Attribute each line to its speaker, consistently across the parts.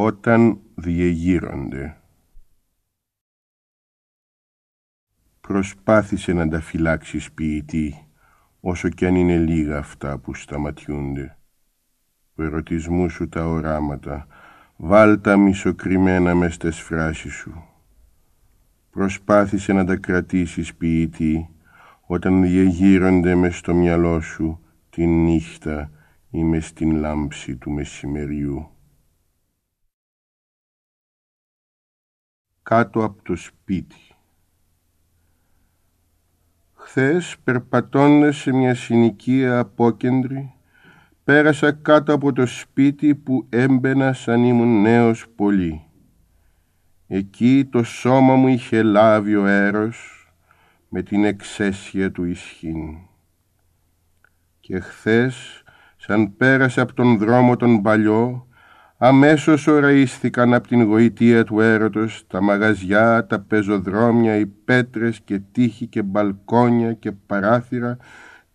Speaker 1: όταν διεγείρονται. Προσπάθησε να τα φυλάξεις ποιητή, όσο κι αν είναι λίγα αυτά που σταματιούνται. Ο ερωτισμού σου τα οράματα, βάλ τα μισοκριμμένα μες στις φράσεις σου. Προσπάθησε να τα κρατήσεις ποιητή, όταν διεγείρονται μες στο μυαλό σου τη νύχτα ή μες στην λάμψη του μεσημεριού. Κάτω από το σπίτι. Χθες, περπατώντας σε μια συνοικία απόκεντρη, πέρασα κάτω από το σπίτι που έμπαινα σαν ήμουν νέος πολύ. Εκεί το σώμα μου είχε λάβει ο έρος με την εξαίσια του ισχύν. Και χθες, σαν πέρασε από τον δρόμο τον παλιό, Αμέσως ωραίστηκαν από την γοητεία του έρωτος τα μαγαζιά, τα πεζοδρόμια, οι πέτρες και τείχη και μπαλκόνια και παράθυρα,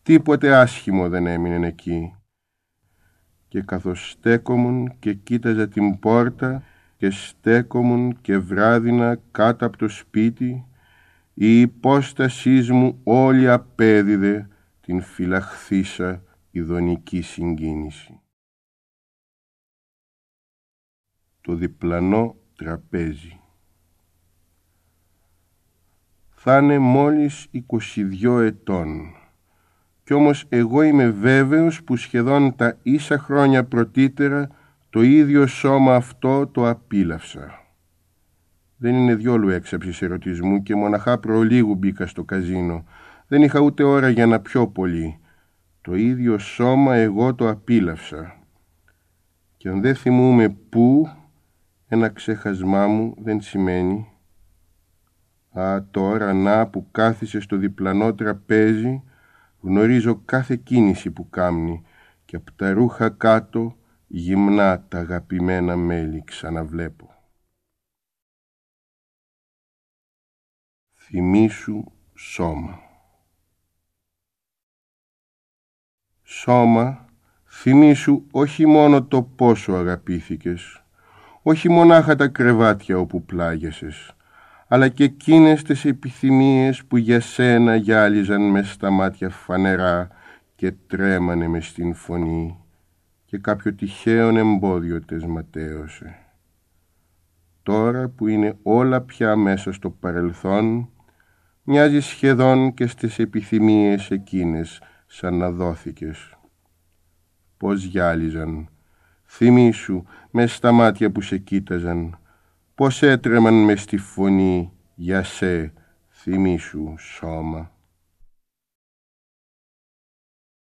Speaker 1: τίποτε άσχημο δεν έμεινε εκεί. Και καθώς στέκομουν και κοίταζα την πόρτα και στέκομουν και βράδινα κάτω από το σπίτι, η υπόστασής μου όλη απέδιδε την φυλαχθήσα ειδονική συγκίνηση. Το διπλανό τραπέζι. Θα είναι μόλις 22 ετών. Κι όμως εγώ είμαι βέβαιος που σχεδόν τα ίσα χρόνια πρωτήτερα το ίδιο σώμα αυτό το απίλαυσα. Δεν είναι διόλου έξαψης ερωτισμού και μοναχά προλίγου μπήκα στο καζίνο. Δεν είχα ούτε ώρα για να πιω πολύ. Το ίδιο σώμα εγώ το απίλαυσα. Και αν δεν θυμούμε πού, ένα ξέχασμά μου δεν σημαίνει «Α, τώρα να που κάθισε στο διπλανό τραπέζι γνωρίζω κάθε κίνηση που κάμνει και από τα ρούχα κάτω γυμνά τα αγαπημένα μέλη ξαναβλέπω». Θυμήσου σώμα. Σώμα, θυμήσου όχι μόνο το πόσο αγαπήθηκες, όχι μονάχα τα κρεβάτια όπου πλάγεσες, αλλά και εκείνες τις επιθυμίες που για σένα γυάλιζαν μες στα μάτια φανερά και τρέμανε μες στην φωνή και κάποιο τυχαίο εμπόδιο τες ματέωσε. Τώρα που είναι όλα πια μέσα στο παρελθόν, μοιάζει σχεδόν και στις επιθυμίες εκείνες σαν να δόθηκες. Πώς γυάλιζαν, Θυμήσου μες στα μάτια που σε κοίταζαν. Πώς έτρεμαν μες στη φωνή Για σε θυμήσου σώμα